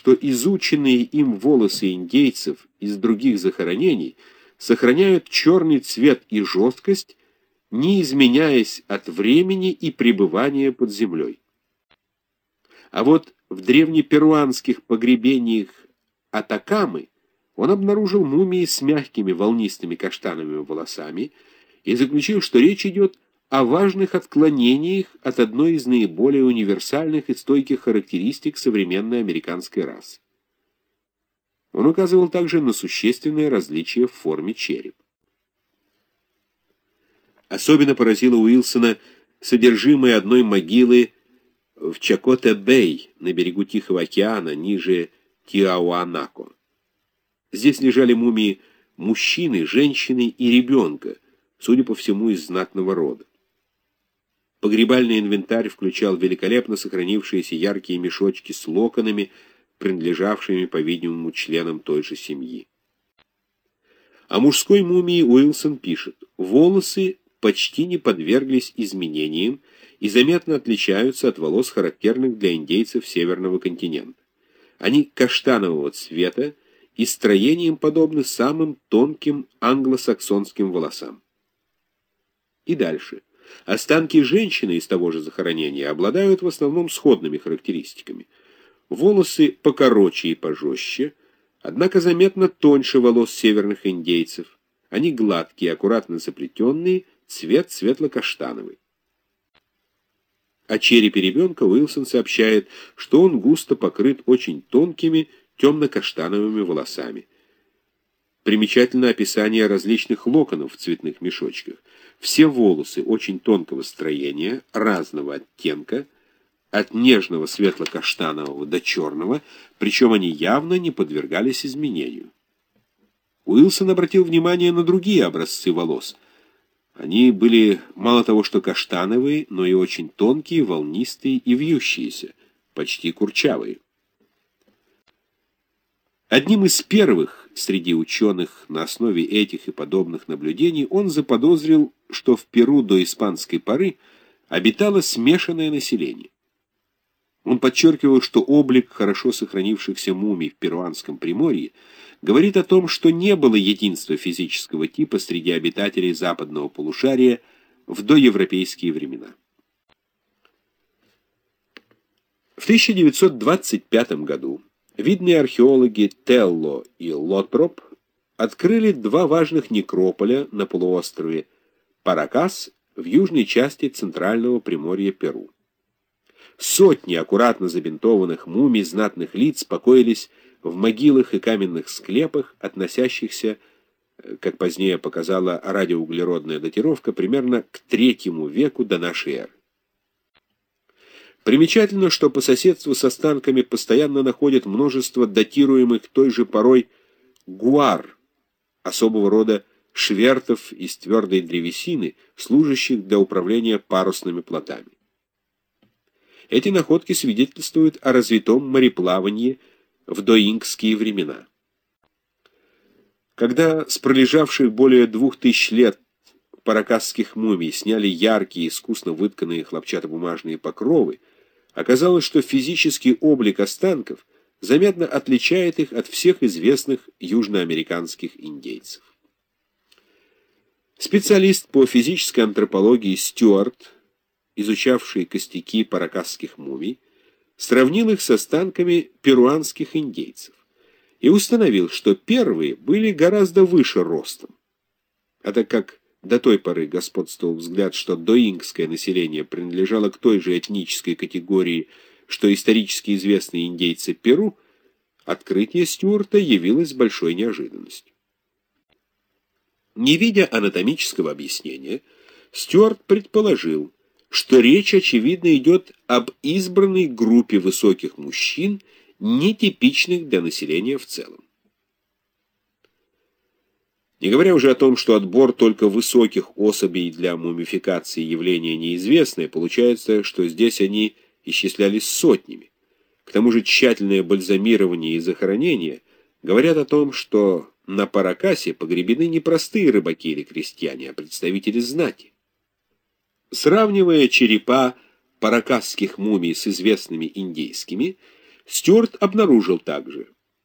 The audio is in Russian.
что изученные им волосы индейцев из других захоронений сохраняют черный цвет и жесткость, не изменяясь от времени и пребывания под землей. А вот в древнеперуанских погребениях Атакамы он обнаружил мумии с мягкими волнистыми каштановыми волосами и заключил, что речь идет о важных отклонениях от одной из наиболее универсальных и стойких характеристик современной американской расы. Он указывал также на существенное различие в форме черепа. Особенно поразило Уилсона содержимое одной могилы в Чакоте-Бэй на берегу Тихого океана, ниже Тиауанако. Здесь лежали мумии мужчины, женщины и ребенка, судя по всему, из знатного рода. Погребальный инвентарь включал великолепно сохранившиеся яркие мешочки с локонами, принадлежавшими, по-видимому, членам той же семьи. О мужской мумии Уилсон пишет, волосы почти не подверглись изменениям и заметно отличаются от волос, характерных для индейцев Северного континента. Они каштанового цвета и строением подобны самым тонким англосаксонским волосам. И дальше. Останки женщины из того же захоронения обладают в основном сходными характеристиками. Волосы покороче и пожестче, однако заметно тоньше волос северных индейцев. Они гладкие, аккуратно заплетенные, цвет светло-каштановый. О черепе ребенка Уилсон сообщает, что он густо покрыт очень тонкими темно-каштановыми волосами. Примечательно описание различных локонов в цветных мешочках. Все волосы очень тонкого строения, разного оттенка, от нежного светло-каштанового до черного, причем они явно не подвергались изменению. Уилсон обратил внимание на другие образцы волос. Они были мало того, что каштановые, но и очень тонкие, волнистые и вьющиеся, почти курчавые. Одним из первых среди ученых на основе этих и подобных наблюдений он заподозрил, что в Перу до испанской поры обитало смешанное население. Он подчеркивал, что облик хорошо сохранившихся мумий в перуанском Приморье говорит о том, что не было единства физического типа среди обитателей западного полушария в доевропейские времена. В 1925 году Видные археологи Телло и Лотроп открыли два важных некрополя на полуострове Паракас в южной части центрального приморья Перу. Сотни аккуратно забинтованных мумий знатных лиц покоились в могилах и каменных склепах, относящихся, как позднее показала радиоуглеродная датировка, примерно к третьему веку до нашей эры. Примечательно, что по соседству с останками постоянно находят множество датируемых той же порой гуар, особого рода швертов из твердой древесины, служащих для управления парусными плотами. Эти находки свидетельствуют о развитом мореплавании в доингские времена. Когда с пролежавших более двух тысяч лет паракасских мумий сняли яркие, искусно вытканные хлопчатобумажные покровы, оказалось, что физический облик останков заметно отличает их от всех известных южноамериканских индейцев. Специалист по физической антропологии Стюарт, изучавший костяки паракасских мумий, сравнил их с останками перуанских индейцев и установил, что первые были гораздо выше ростом. А так как до той поры господствовал взгляд, что доингское население принадлежало к той же этнической категории, что исторически известные индейцы Перу, открытие Стюарта явилось большой неожиданностью. Не видя анатомического объяснения, Стюарт предположил, что речь, очевидно, идет об избранной группе высоких мужчин, нетипичных для населения в целом. Не говоря уже о том, что отбор только высоких особей для мумификации явление неизвестное, получается, что здесь они исчислялись сотнями. К тому же тщательное бальзамирование и захоронение говорят о том, что на Паракасе погребены не простые рыбаки или крестьяне, а представители знати. Сравнивая черепа паракасских мумий с известными индейскими, Стюарт обнаружил также.